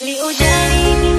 礼物，这里。